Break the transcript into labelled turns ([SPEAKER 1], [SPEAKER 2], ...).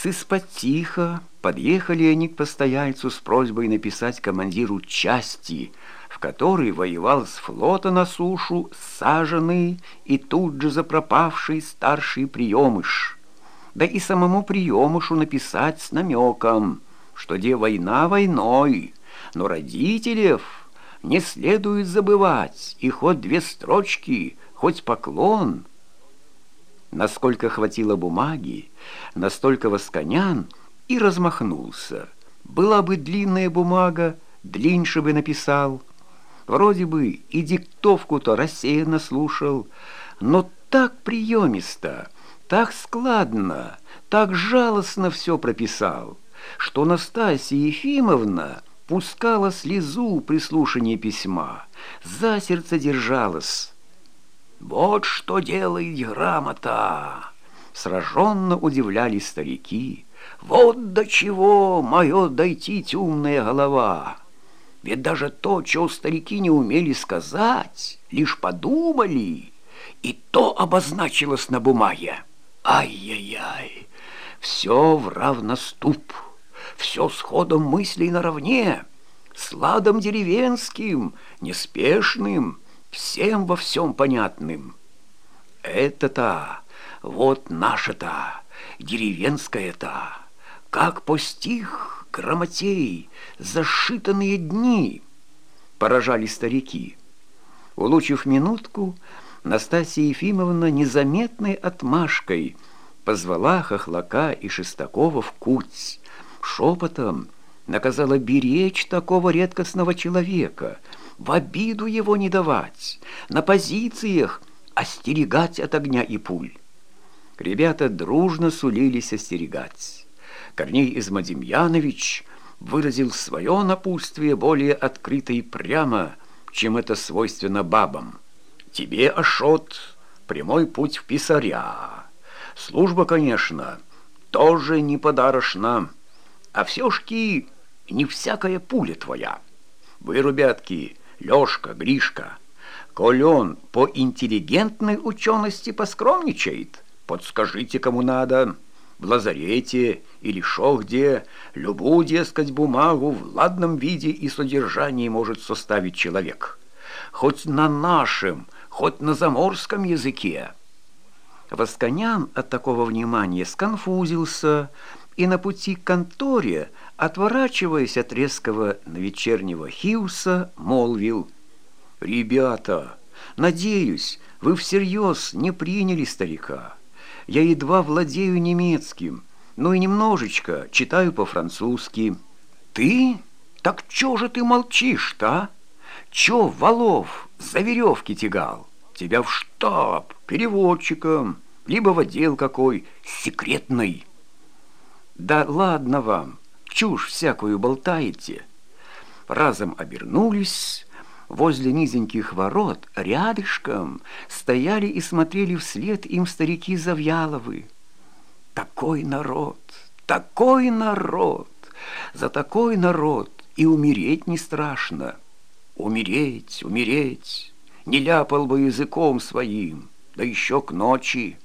[SPEAKER 1] С испотиха подъехали они к постояльцу с просьбой написать командиру части, в которой воевал с флота на сушу саженный и тут же запропавший старший приемыш. Да и самому приемышу написать с намеком, что где война войной, но родителев не следует забывать, и хоть две строчки, хоть поклон — Насколько хватило бумаги, настолько Восконян и размахнулся. Была бы длинная бумага, длиннее бы написал. Вроде бы и диктовку-то рассеянно слушал, но так приемисто, так складно, так жалостно все прописал, что Настасья Ефимовна пускала слезу при слушании письма, за сердце держалась. «Вот что делает грамота!» Сраженно удивлялись старики. «Вот до чего мое дойти умная голова!» Ведь даже то, что старики не умели сказать, лишь подумали, и то обозначилось на бумаге. Ай-яй-яй, все в равноступ, все с ходом мыслей наравне, с ладом деревенским, неспешным, всем во всем понятным. Это-то, вот наше-то, деревенское-то, как по стих грамотей, зашитанные дни, поражали старики. Улучив минутку, Настасья Ефимовна незаметной отмашкой позвала Хохлака и Шестакова в куть, шепотом наказала беречь такого редкостного человека — в обиду его не давать, на позициях остерегать от огня и пуль. Ребята дружно сулились остерегать. Корней Измадемьянович выразил свое напутствие более открыто и прямо, чем это свойственно бабам. «Тебе, Ашот, прямой путь в писаря. Служба, конечно, тоже не подарочна, а все-шки не всякая пуля твоя. Вы, ребятки, Лёшка, Гришка, коль он по интеллигентной учености поскромничает, подскажите, кому надо, в лазарете или шо где, любую, дескать, бумагу в ладном виде и содержании может составить человек. Хоть на нашем, хоть на заморском языке. Восконян от такого внимания сконфузился и на пути к конторе – Отворачиваясь от резкого вечернего хиуса, молвил, «Ребята, надеюсь, вы всерьез не приняли старика. Я едва владею немецким, но и немножечко читаю по-французски». «Ты? Так чё же ты молчишь-то, Чё, Валов, за веревки тягал? Тебя в штаб, переводчиком, либо в отдел какой, секретный». «Да ладно вам!» чушь всякую болтаете. Разом обернулись, возле низеньких ворот, рядышком, стояли и смотрели вслед им старики Завьяловы. Такой народ, такой народ, за такой народ и умереть не страшно. Умереть, умереть, не ляпал бы языком своим, да еще к ночи.